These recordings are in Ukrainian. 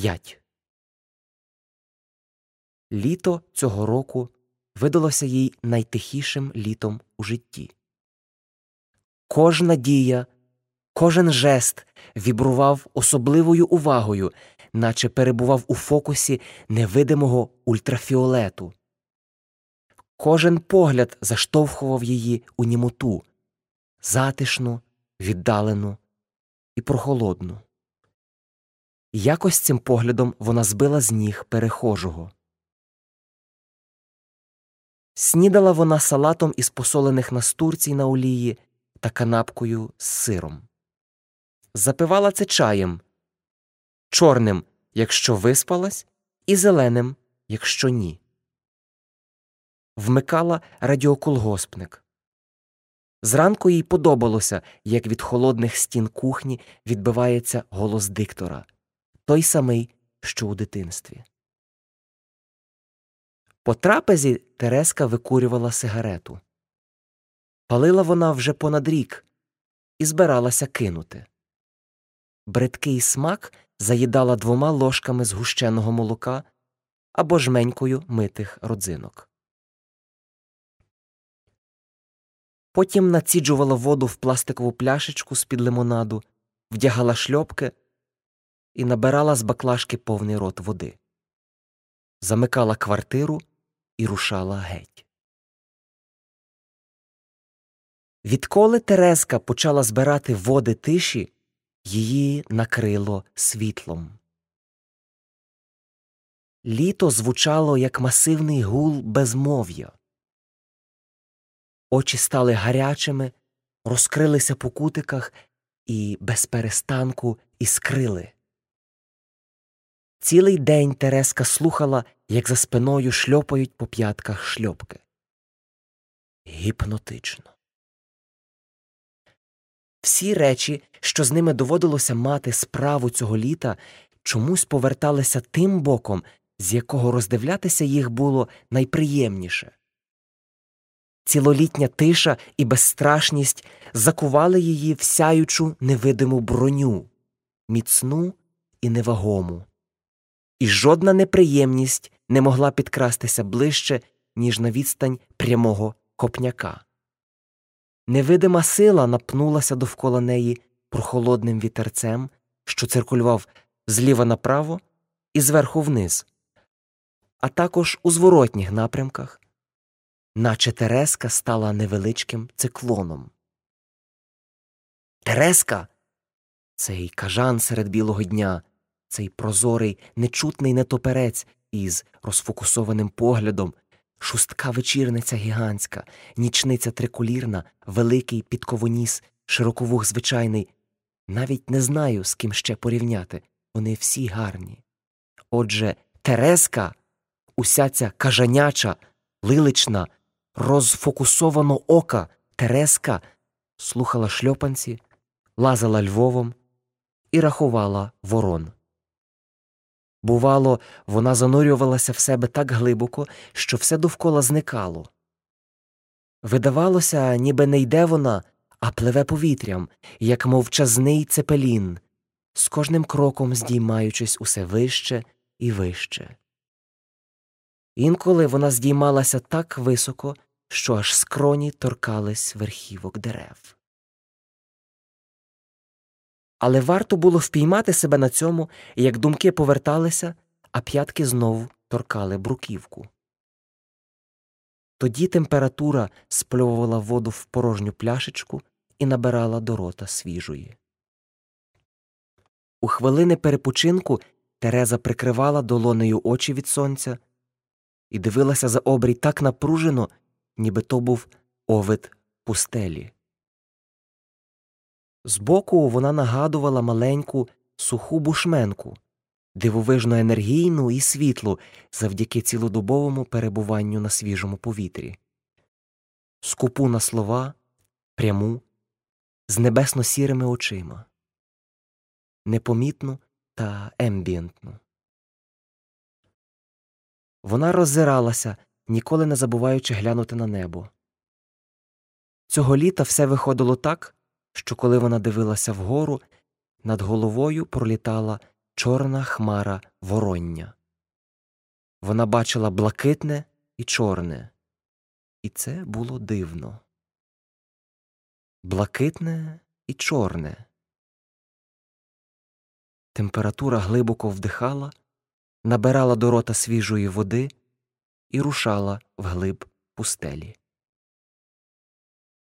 5. Літо цього року видалося їй найтихішим літом у житті. Кожна дія, кожен жест вібрував особливою увагою, наче перебував у фокусі невидимого ультрафіолету. Кожен погляд заштовхував її у німоту, затишну, віддалену і прохолодну. Якось цим поглядом вона збила з ніг перехожого. Снідала вона салатом із посолених настурцій на олії та канапкою з сиром. Запивала це чаєм чорним, якщо виспалась, і зеленим, якщо ні. Вмикала радіоколгоспник. Зранку їй подобалося, як від холодних стін кухні відбивається голос диктора той самий, що у дитинстві. По трапезі Тереска викурювала сигарету. Палила вона вже понад рік і збиралася кинути. Бридкий смак заїдала двома ложками згущеного молока або жменькою митих родзинок. Потім націджувала воду в пластикову пляшечку з під лимонаду, вдягала шльопки і набирала з баклажки повний рот води, замикала квартиру і рушала геть. Відколи Терезка почала збирати води тиші, її накрило світлом. Літо звучало, як масивний гул безмов'я. Очі стали гарячими, розкрилися по кутиках і без перестанку іскрили. Цілий день Тереска слухала, як за спиною шльопають по п'ятках шльопки. Гіпнотично. Всі речі, що з ними доводилося мати справу цього літа, чомусь поверталися тим боком, з якого роздивлятися їх було найприємніше. Цілолітня тиша і безстрашність закували її в сяючу невидиму броню, міцну і невагому і жодна неприємність не могла підкрастися ближче, ніж на відстань прямого копняка. Невидима сила напнулася довкола неї прохолодним вітерцем, що циркулював зліва направо і зверху вниз, а також у зворотніх напрямках, наче Тереска стала невеличким циклоном. Тереска цей кажан серед білого дня цей прозорий, нечутний нетоперець із розфокусованим поглядом, шустка вечірниця гігантська, нічниця трикулірна, великий підковоніс, широковух звичайний. Навіть не знаю, з ким ще порівняти. Вони всі гарні. Отже, Тереска, уся ця кажаняча, лилична, розфокусовано ока Тереска слухала шльопанці, лазила Львовом і рахувала ворон. Бувало, вона занурювалася в себе так глибоко, що все довкола зникало. Видавалося, ніби не йде вона, а пливе повітрям, як мовчазний цепелін, з кожним кроком здіймаючись усе вище і вище. Інколи вона здіймалася так високо, що аж скроні торкались верхівок дерев. Але варто було впіймати себе на цьому, як думки поверталися, а п'ятки знову торкали бруківку. Тоді температура спльовувала воду в порожню пляшечку і набирала до рота свіжої. У хвилини перепочинку Тереза прикривала долонею очі від сонця і дивилася за обрій так напружено, ніби то був овид пустелі. Збоку вона нагадувала маленьку суху бушменку, дивовижно енергійну і світлу завдяки цілодобовому перебуванню на свіжому повітрі, скупу на слова, пряму, з небесно сірими очима, непомітну та ембієнтну. Вона роззиралася, ніколи не забуваючи глянути на небо. Цього літа все виходило так що коли вона дивилася вгору, над головою пролітала чорна хмара вороння. Вона бачила блакитне і чорне, і це було дивно. Блакитне і чорне. Температура глибоко вдихала, набирала до рота свіжої води і рушала вглиб пустелі.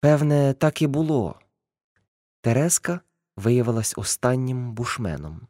Певне, так і було. Тереска виявилась останнім бушменом.